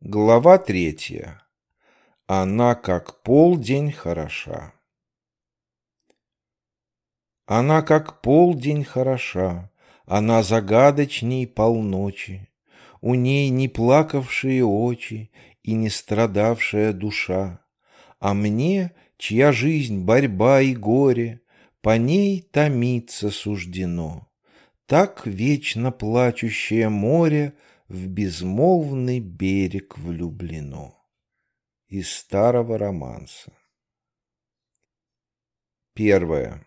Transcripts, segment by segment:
Глава третья. Она как полдень хороша. Она как полдень хороша, Она загадочней полночи, У ней не плакавшие очи И не страдавшая душа. А мне, чья жизнь борьба и горе, По ней томиться суждено. Так вечно плачущее море В безмолвный берег влюблено. Из старого романса. Первое.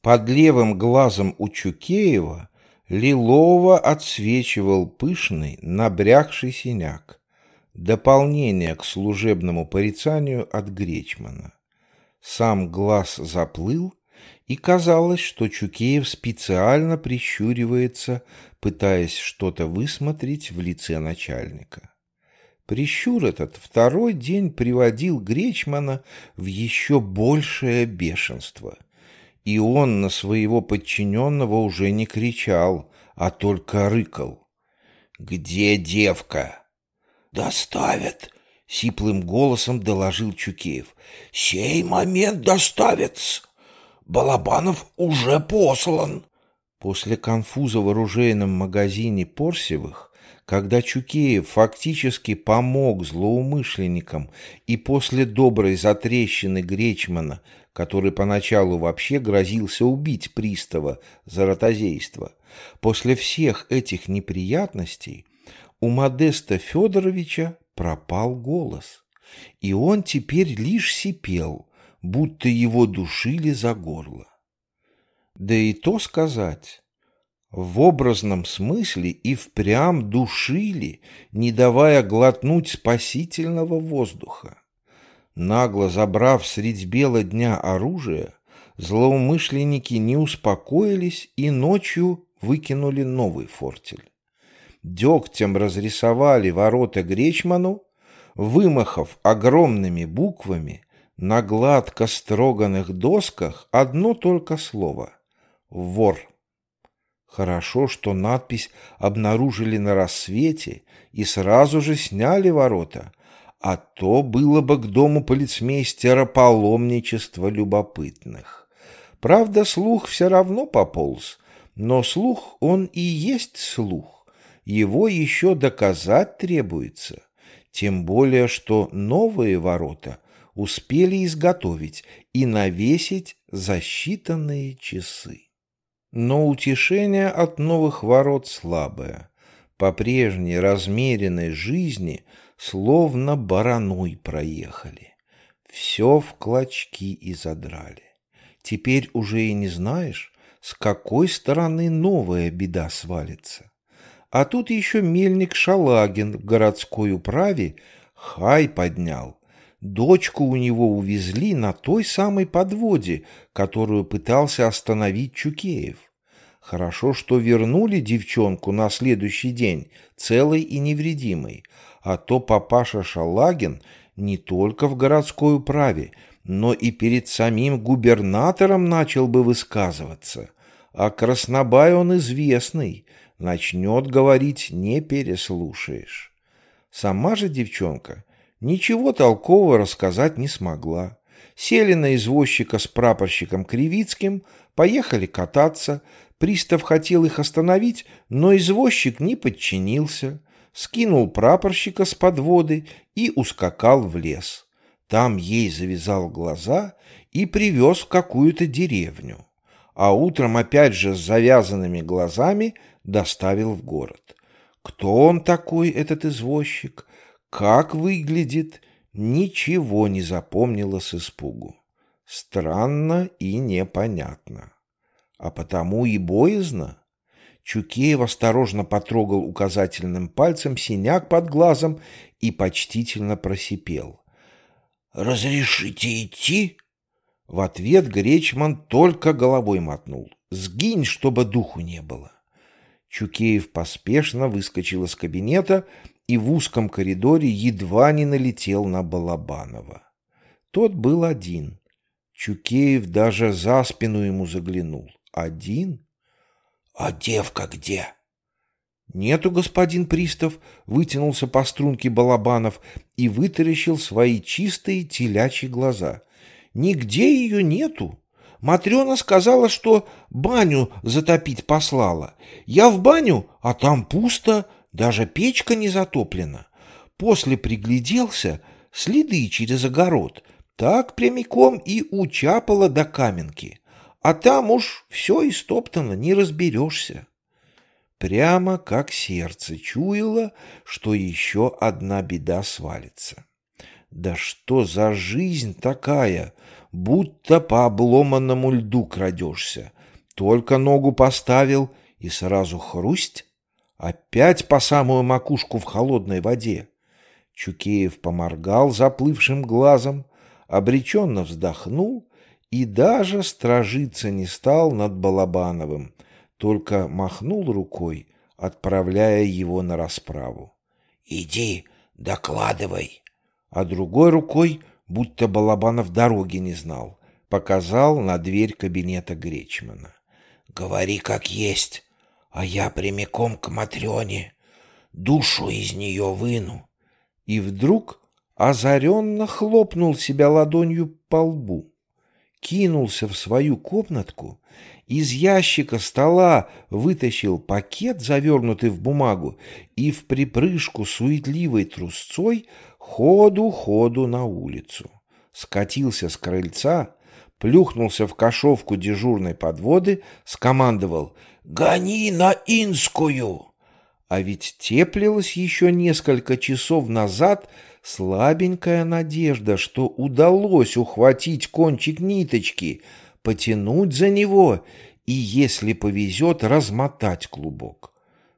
Под левым глазом у Чукеева лилово отсвечивал пышный, набрякший синяк. Дополнение к служебному порицанию от Гречмана. Сам глаз заплыл, и казалось, что Чукеев специально прищуривается, пытаясь что-то высмотреть в лице начальника. Прищур этот второй день приводил Гречмана в еще большее бешенство – и он на своего подчиненного уже не кричал, а только рыкал. «Где девка?» «Доставят!» — сиплым голосом доложил Чукеев. «Сей момент доставят! Балабанов уже послан!» После конфуза в оружейном магазине Порсевых, когда Чукеев фактически помог злоумышленникам и после доброй затрещины Гречмана который поначалу вообще грозился убить пристава за ротозейство, после всех этих неприятностей у Модеста Федоровича пропал голос, и он теперь лишь сипел, будто его душили за горло. Да и то сказать, в образном смысле и впрямь душили, не давая глотнуть спасительного воздуха. Нагло забрав средь бела дня оружие, злоумышленники не успокоились и ночью выкинули новый фортель. Дегтем разрисовали ворота Гречману, вымахав огромными буквами на гладко строганных досках одно только слово — «Вор». Хорошо, что надпись обнаружили на рассвете и сразу же сняли ворота, а то было бы к дому полицмейстера паломничество любопытных. Правда, слух все равно пополз, но слух он и есть слух. Его еще доказать требуется. Тем более, что новые ворота успели изготовить и навесить за считанные часы. Но утешение от новых ворот слабое. По прежней размеренной жизни – словно бараной проехали. Все в клочки и задрали. Теперь уже и не знаешь, с какой стороны новая беда свалится. А тут еще мельник Шалагин в городской управе хай поднял. Дочку у него увезли на той самой подводе, которую пытался остановить Чукеев. Хорошо, что вернули девчонку на следующий день, целой и невредимой, а то папаша Шалагин не только в городской управе, но и перед самим губернатором начал бы высказываться. А Краснобай он известный, начнет говорить не переслушаешь. Сама же девчонка ничего толкового рассказать не смогла. Сели на извозчика с прапорщиком Кривицким, поехали кататься. Пристав хотел их остановить, но извозчик не подчинился скинул прапорщика с подводы и ускакал в лес. Там ей завязал глаза и привез в какую-то деревню, а утром опять же с завязанными глазами доставил в город. Кто он такой, этот извозчик? Как выглядит? Ничего не запомнила с испугу. Странно и непонятно. А потому и боязно. Чукеев осторожно потрогал указательным пальцем синяк под глазом и почтительно просипел. «Разрешите идти?» В ответ Гречман только головой мотнул. «Сгинь, чтобы духу не было!» Чукеев поспешно выскочил из кабинета и в узком коридоре едва не налетел на Балабанова. Тот был один. Чукеев даже за спину ему заглянул. Один? «А девка где?» «Нету, господин пристав», — вытянулся по струнке Балабанов и вытаращил свои чистые телячьи глаза. «Нигде ее нету. Матрена сказала, что баню затопить послала. Я в баню, а там пусто, даже печка не затоплена. После пригляделся, следы через огород, так прямиком и учапала до каменки. А там уж все истоптано, не разберешься. Прямо как сердце чуяло, что еще одна беда свалится. Да что за жизнь такая, будто по обломанному льду крадешься. Только ногу поставил, и сразу хрусть, опять по самую макушку в холодной воде. Чукеев поморгал заплывшим глазом, обреченно вздохнул и даже стражиться не стал над Балабановым, только махнул рукой, отправляя его на расправу. «Иди, докладывай!» А другой рукой будто Балабанов дороги не знал, показал на дверь кабинета Гречмана. «Говори как есть, а я прямиком к Матрёне, душу из нее выну». И вдруг озаренно хлопнул себя ладонью по лбу, кинулся в свою комнатку, из ящика стола вытащил пакет, завернутый в бумагу, и в припрыжку суетливой трусцой ходу-ходу на улицу. Скатился с крыльца, плюхнулся в кошовку дежурной подводы, скомандовал «Гони на Инскую!» А ведь теплилась еще несколько часов назад слабенькая надежда, что удалось ухватить кончик ниточки, потянуть за него и, если повезет, размотать клубок.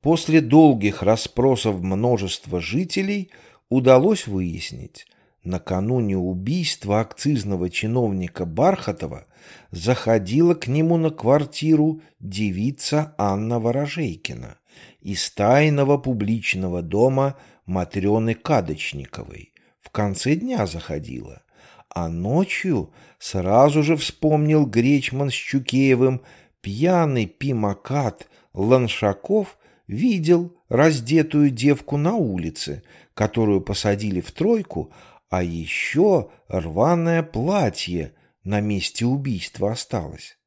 После долгих расспросов множества жителей – удалось выяснить, накануне убийства акцизного чиновника Бархатова заходила к нему на квартиру девица Анна Ворожейкина из тайного публичного дома Матрёны Кадочниковой. В конце дня заходила, а ночью сразу же вспомнил Гречман с Чукеевым пьяный пимакат Ланшаков видел раздетую девку на улице, которую посадили в тройку, а еще рваное платье на месте убийства осталось.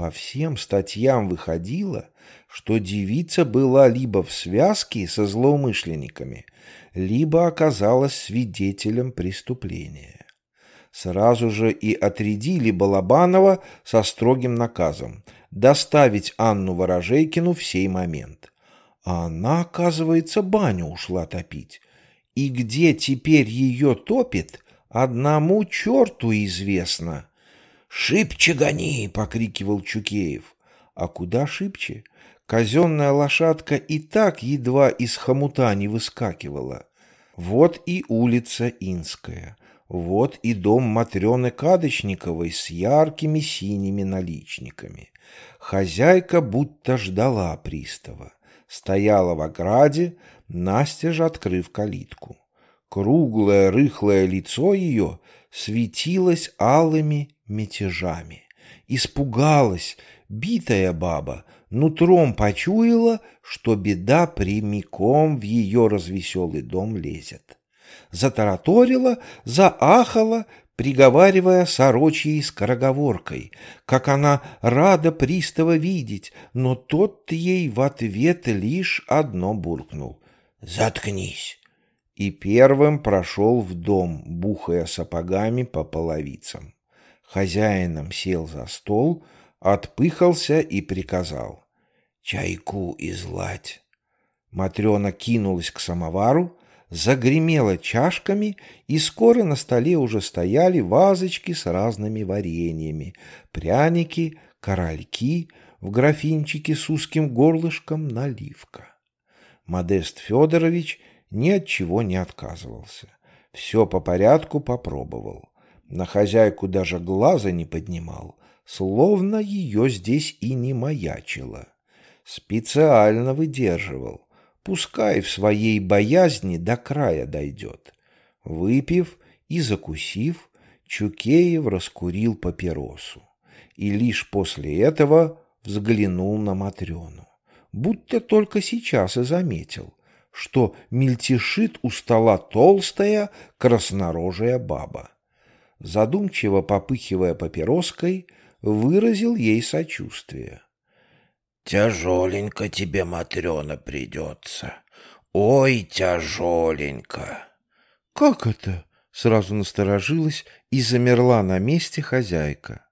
По всем статьям выходило, что девица была либо в связке со злоумышленниками, либо оказалась свидетелем преступления. Сразу же и отрядили Балабанова со строгим наказом доставить Анну Ворожейкину в сей момент. А она, оказывается, баню ушла топить. И где теперь ее топит, одному черту известно. «Шибче гони!» — покрикивал Чукеев. А куда шибче? Казенная лошадка и так едва из хомута не выскакивала. Вот и улица Инская, вот и дом Матрёны Кадочниковой с яркими синими наличниками. Хозяйка будто ждала пристава стояла в ограде, настежь открыв калитку. Круглое рыхлое лицо ее светилось алыми мятежами. Испугалась, битая баба, нутром почуяла, что беда прямиком в ее развеселый дом лезет. Затараторила, заахала, приговаривая сорочьей скороговоркой, как она рада пристава видеть, но тот ей в ответ лишь одно буркнул — «Заткнись!» И первым прошел в дом, бухая сапогами по половицам. Хозяином сел за стол, отпыхался и приказал «Чайку излать». Матрена кинулась к самовару, загремело чашками, и скоро на столе уже стояли вазочки с разными вареньями, пряники, корольки, в графинчике с узким горлышком наливка. Модест Федорович ни от чего не отказывался. Все по порядку попробовал. На хозяйку даже глаза не поднимал, словно ее здесь и не маячило. Специально выдерживал, пускай в своей боязни до края дойдет. Выпив и закусив, Чукеев раскурил папиросу и лишь после этого взглянул на Матрёну. будто только сейчас и заметил, что мельтешит у стола толстая краснорожая баба. Задумчиво попыхивая папироской, выразил ей сочувствие. «Тяжеленько тебе, Матрена, придется. Ой, тяжеленько!» «Как это?» — сразу насторожилась и замерла на месте хозяйка.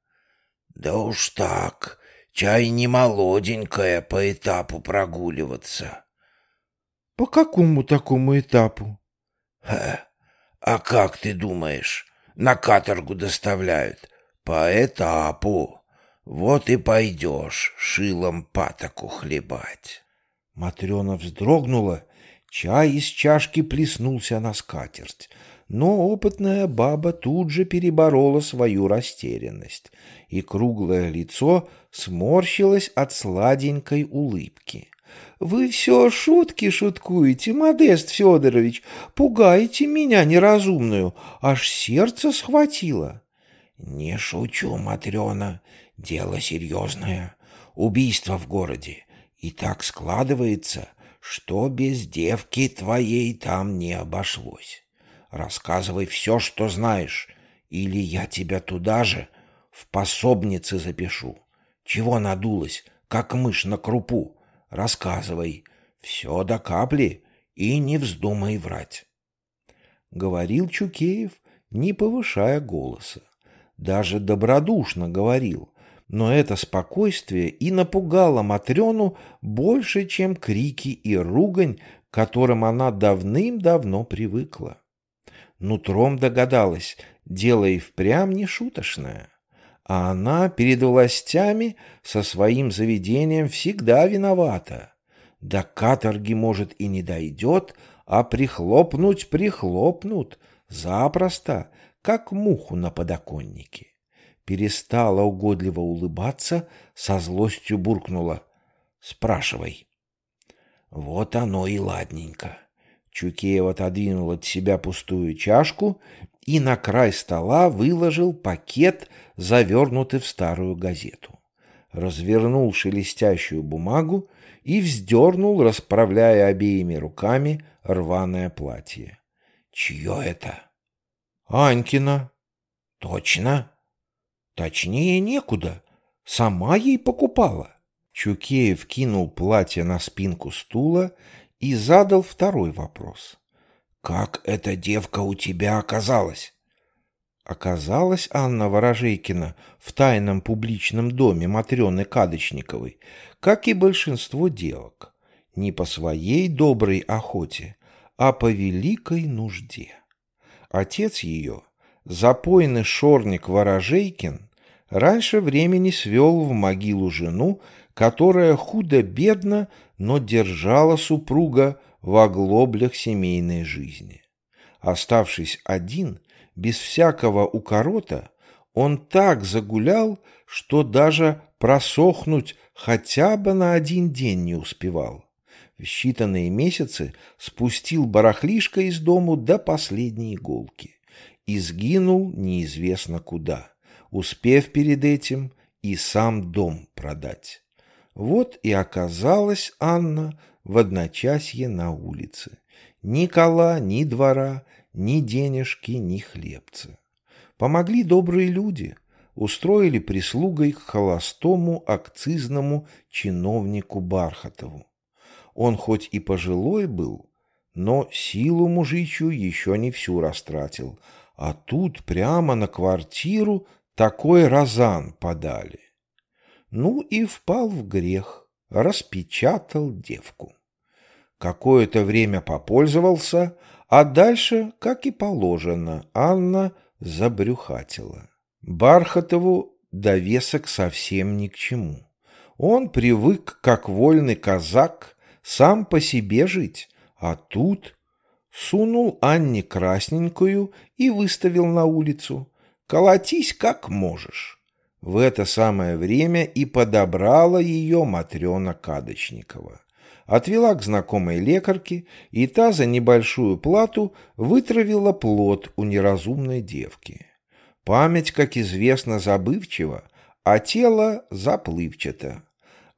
«Да уж так, чай не молоденькая по этапу прогуливаться». «По какому такому этапу?» «Ха, а как ты думаешь, на каторгу доставляют?» «По этапу. Вот и пойдешь шилом патоку хлебать». Матрена вздрогнула, чай из чашки плеснулся на скатерть, но опытная баба тут же переборола свою растерянность, и круглое лицо сморщилось от сладенькой улыбки. «Вы все шутки шуткуете, Модест Федорович, пугаете меня неразумную, аж сердце схватило». «Не шучу, Матрена, дело серьезное. Убийство в городе. И так складывается, что без девки твоей там не обошлось. Рассказывай все, что знаешь, или я тебя туда же в пособнице запишу. Чего надулась, как мышь на крупу? Рассказывай. Все до капли и не вздумай врать. Говорил Чукеев, не повышая голоса. Даже добродушно говорил, но это спокойствие и напугало Матрёну больше, чем крики и ругань, к которым она давным-давно привыкла. Нутром догадалась, дело и впрямь не шуточное. А она перед властями со своим заведением всегда виновата. До каторги, может, и не дойдет, а прихлопнуть прихлопнут, запросто, как муху на подоконнике. Перестала угодливо улыбаться, со злостью буркнула. «Спрашивай». Вот оно и ладненько. Чукеев отодвинул от себя пустую чашку и на край стола выложил пакет, завернутый в старую газету. Развернул шелестящую бумагу и вздернул, расправляя обеими руками рваное платье. «Чье это?» Анькина. Точно? Точнее некуда. Сама ей покупала. Чукеев кинул платье на спинку стула и задал второй вопрос. «Как эта девка у тебя оказалась?» Оказалась Анна Ворожейкина в тайном публичном доме Матрёны Кадочниковой, как и большинство девок, не по своей доброй охоте, а по великой нужде. Отец ее, запойный шорник Ворожейкин, раньше времени свел в могилу жену, которая худо-бедно, но держала супруга в оглоблях семейной жизни. Оставшись один, без всякого укорота, он так загулял, что даже просохнуть хотя бы на один день не успевал в считанные месяцы спустил барахлишко из дому до последней иголки и сгинул неизвестно куда, успев перед этим и сам дом продать. Вот и оказалась Анна в одночасье на улице. Ни кола, ни двора, ни денежки, ни хлебца. Помогли добрые люди, устроили прислугой к холостому акцизному чиновнику Бархатову. Он хоть и пожилой был, но силу мужичью еще не всю растратил, а тут прямо на квартиру такой розан подали. Ну и впал в грех, распечатал девку. Какое-то время попользовался, а дальше, как и положено, Анна забрюхатила. Бархатову довесок совсем ни к чему. Он привык, как вольный казак, сам по себе жить, а тут сунул Анне красненькую и выставил на улицу. Колотись как можешь. В это самое время и подобрала ее Матрена Кадочникова. Отвела к знакомой лекарке, и та за небольшую плату вытравила плод у неразумной девки. Память, как известно, забывчива, а тело заплывчато.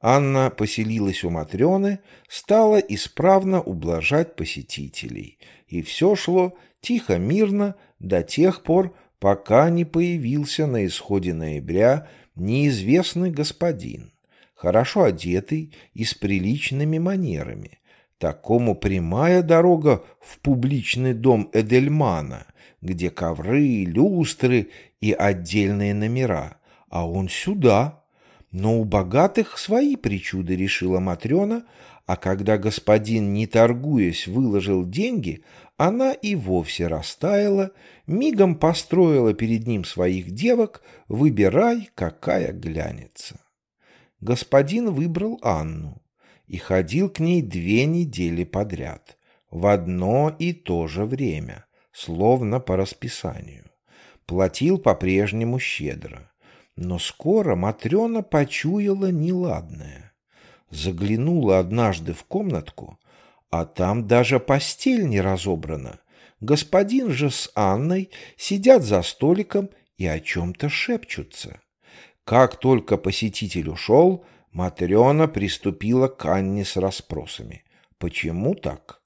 Анна поселилась у Матрены, стала исправно ублажать посетителей, и все шло тихо-мирно до тех пор, пока не появился на исходе ноября неизвестный господин, хорошо одетый и с приличными манерами. Такому прямая дорога в публичный дом Эдельмана, где ковры, люстры и отдельные номера, а он сюда, но у богатых свои причуды, решила Матрена, а когда господин, не торгуясь, выложил деньги, она и вовсе растаяла, мигом построила перед ним своих девок, выбирай, какая глянется. Господин выбрал Анну и ходил к ней две недели подряд, в одно и то же время, словно по расписанию. Платил по-прежнему щедро. Но скоро Матрена почуяла неладное. Заглянула однажды в комнатку, а там даже постель не разобрана. Господин же с Анной сидят за столиком и о чем-то шепчутся. Как только посетитель ушел, Матрена приступила к Анне с расспросами. «Почему так?»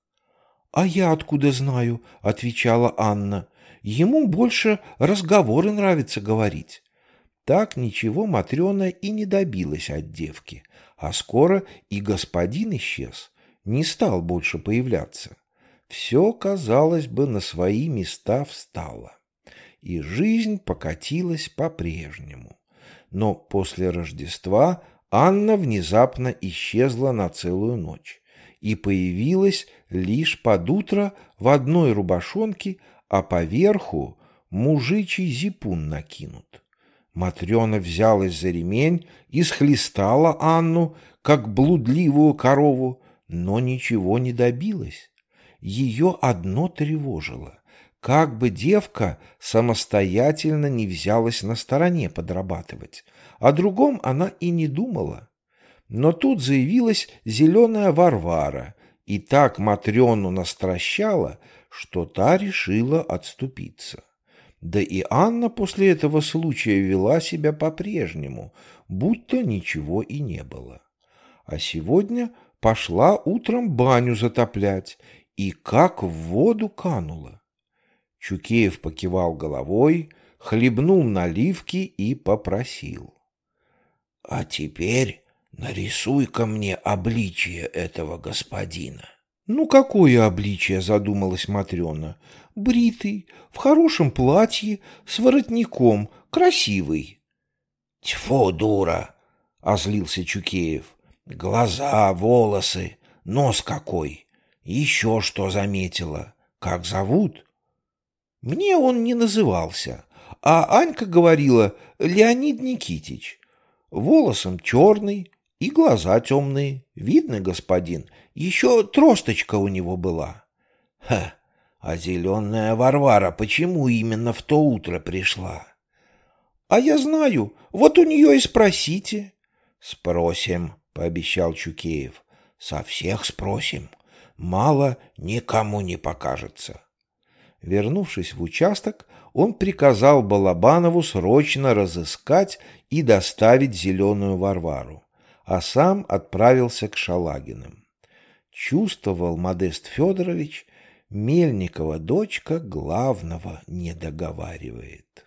«А я откуда знаю?» — отвечала Анна. «Ему больше разговоры нравится говорить». Так ничего Матрена и не добилась от девки, а скоро и господин исчез, не стал больше появляться. Все, казалось бы, на свои места встало, и жизнь покатилась по-прежнему. Но после Рождества Анна внезапно исчезла на целую ночь и появилась лишь под утро в одной рубашонке, а поверху мужичий зипун накинут. Матрена взялась за ремень и схлестала Анну, как блудливую корову, но ничего не добилась. Ее одно тревожило. Как бы девка самостоятельно не взялась на стороне подрабатывать. О другом она и не думала. Но тут заявилась зеленая Варвара, и так Матрёну настращала, что та решила отступиться. Да и Анна после этого случая вела себя по-прежнему, будто ничего и не было. А сегодня пошла утром баню затоплять, и как в воду канула. Чукеев покивал головой, хлебнул наливки и попросил. — А теперь нарисуй-ка мне обличие этого господина. «Ну, какое обличие?» — задумалась Матрена. «Бритый, в хорошем платье, с воротником, красивый». «Тьфу, дура!» — озлился Чукеев. «Глаза, волосы, нос какой! Еще что заметила? Как зовут?» Мне он не назывался, а Анька говорила Леонид Никитич. Волосом черный, и глаза темные. Видно, господин, еще тросточка у него была. Ха, а зеленая Варвара почему именно в то утро пришла? А я знаю, вот у нее и спросите. Спросим, пообещал Чукеев. Со всех спросим. Мало никому не покажется. Вернувшись в участок, он приказал Балабанову срочно разыскать и доставить зеленую Варвару а сам отправился к Шалагиным. Чувствовал Модест Федорович, Мельникова дочка главного не договаривает.